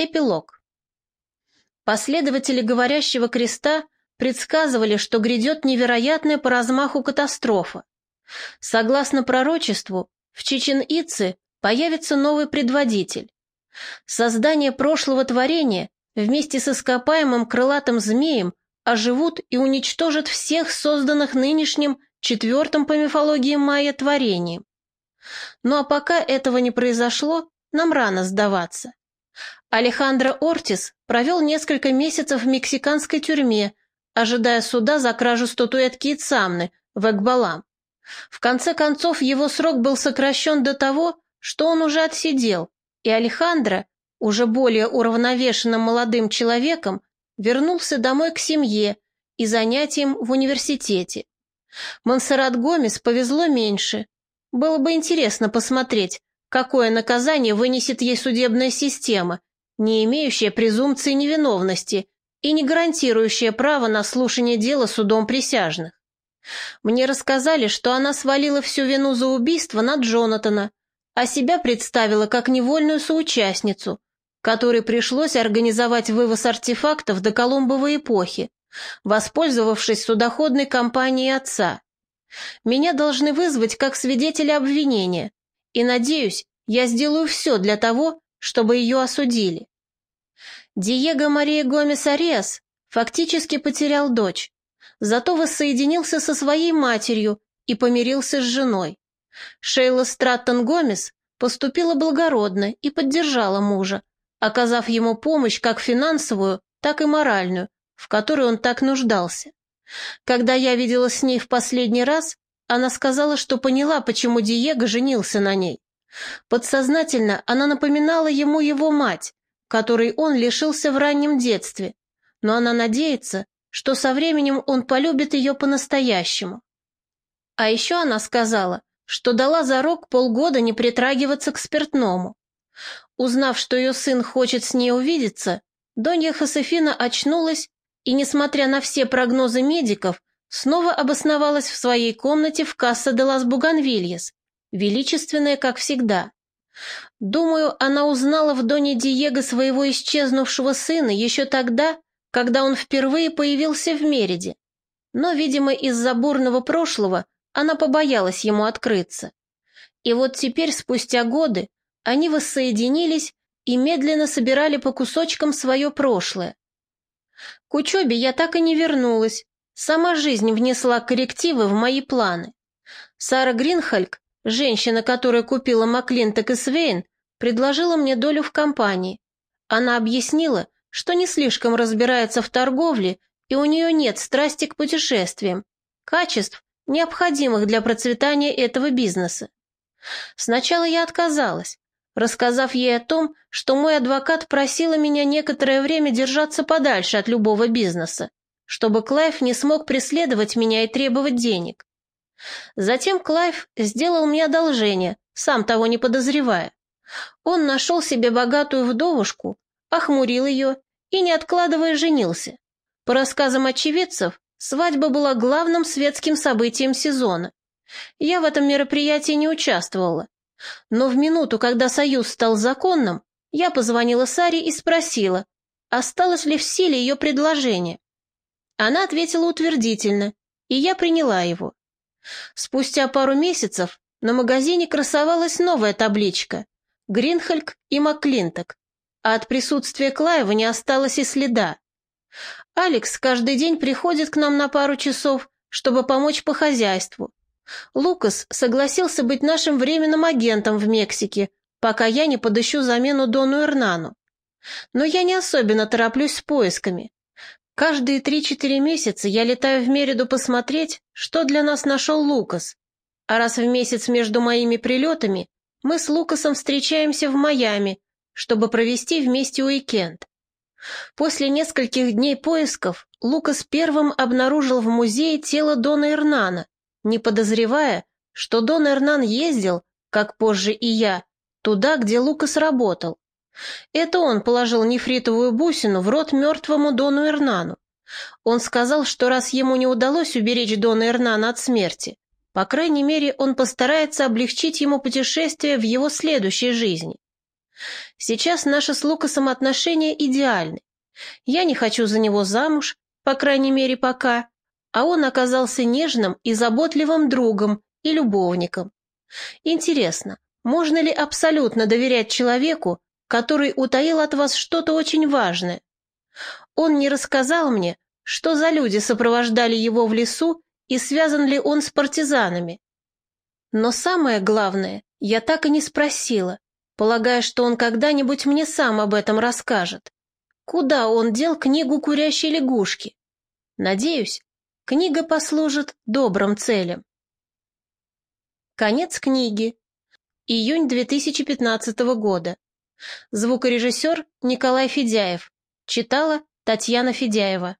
Эпилог. Последователи говорящего креста предсказывали, что грядет невероятная по размаху катастрофа. Согласно пророчеству, в Чечен-Ице появится новый предводитель. Создание прошлого творения вместе с ископаемым крылатым змеем оживут и уничтожат всех созданных нынешним четвертым по мифологии майя творением. Ну а пока этого не произошло, нам рано сдаваться. Алехандро Ортис провел несколько месяцев в мексиканской тюрьме, ожидая суда за кражу статуэтки Ицамны в Экбалам. В конце концов, его срок был сокращен до того, что он уже отсидел, и Алехандро, уже более уравновешенным молодым человеком, вернулся домой к семье и занятиям в университете. Монсеррат Гомес повезло меньше. Было бы интересно посмотреть, какое наказание вынесет ей судебная система, не имеющая презумпции невиновности и не гарантирующая право на слушание дела судом присяжных. Мне рассказали, что она свалила всю вину за убийство на Джонатана, а себя представила как невольную соучастницу, которой пришлось организовать вывоз артефактов до Колумбовой эпохи, воспользовавшись судоходной компанией отца. Меня должны вызвать как свидетеля обвинения, и, надеюсь, я сделаю все для того, чтобы ее осудили. Диего Мария Гомес Ариас фактически потерял дочь, зато воссоединился со своей матерью и помирился с женой. Шейла Страттон Гомес поступила благородно и поддержала мужа, оказав ему помощь как финансовую, так и моральную, в которой он так нуждался. Когда я видела с ней в последний раз, она сказала, что поняла, почему Диего женился на ней. Подсознательно она напоминала ему его мать, которой он лишился в раннем детстве, но она надеется, что со временем он полюбит ее по-настоящему. А еще она сказала, что дала зарок полгода не притрагиваться к спиртному. Узнав, что ее сын хочет с ней увидеться, Донья Хосефина очнулась и, несмотря на все прогнозы медиков, снова обосновалась в своей комнате в Касса де лас Буганвильес, величественная, как всегда. Думаю, она узнала в Доне Диего своего исчезнувшего сына еще тогда, когда он впервые появился в Мериде. Но, видимо, из-за бурного прошлого она побоялась ему открыться. И вот теперь, спустя годы, они воссоединились и медленно собирали по кусочкам свое прошлое. К учебе я так и не вернулась, сама жизнь внесла коррективы в мои планы. Сара Гринхальк, женщина, которая купила Маклинток и Свейн, предложила мне долю в компании. Она объяснила, что не слишком разбирается в торговле и у нее нет страсти к путешествиям, качеств, необходимых для процветания этого бизнеса. Сначала я отказалась, рассказав ей о том, что мой адвокат просила меня некоторое время держаться подальше от любого бизнеса, чтобы Клайв не смог преследовать меня и требовать денег. Затем Клайв сделал мне одолжение, сам того не подозревая. Он нашел себе богатую вдовушку, охмурил ее и, не откладывая, женился. По рассказам очевидцев, свадьба была главным светским событием сезона. Я в этом мероприятии не участвовала. Но в минуту, когда союз стал законным, я позвонила Саре и спросила, осталось ли в силе ее предложение. Она ответила утвердительно, и я приняла его. Спустя пару месяцев на магазине красовалась новая табличка «Гринхальк и Маклинток», а от присутствия Клаева не осталось и следа. Алекс каждый день приходит к нам на пару часов, чтобы помочь по хозяйству. Лукас согласился быть нашим временным агентом в Мексике, пока я не подыщу замену Дону Эрнану. Но я не особенно тороплюсь с поисками. Каждые три-четыре месяца я летаю в Мериду посмотреть, что для нас нашел Лукас. А раз в месяц между моими прилетами мы с Лукасом встречаемся в Майами, чтобы провести вместе уикенд. После нескольких дней поисков Лукас первым обнаружил в музее тело Дона Эрнана, не подозревая, что Дон Эрнан ездил, как позже и я, туда, где Лукас работал. Это он положил нефритовую бусину в рот мертвому Дону Эрнану. Он сказал, что раз ему не удалось уберечь Дона Эрнана от смерти, по крайней мере, он постарается облегчить ему путешествие в его следующей жизни. Сейчас наши с Лукасом отношения идеальны. Я не хочу за него замуж, по крайней мере пока, а он оказался нежным и заботливым другом и любовником. Интересно, можно ли абсолютно доверять человеку, который утаил от вас что-то очень важное? Он не рассказал мне, что за люди сопровождали его в лесу и связан ли он с партизанами. Но самое главное, я так и не спросила, полагая, что он когда-нибудь мне сам об этом расскажет. Куда он дел книгу «Курящей лягушки»? Надеюсь, книга послужит добрым целям. Конец книги. Июнь 2015 года. Звукорежиссер Николай Федяев. Читала Татьяна Федяева.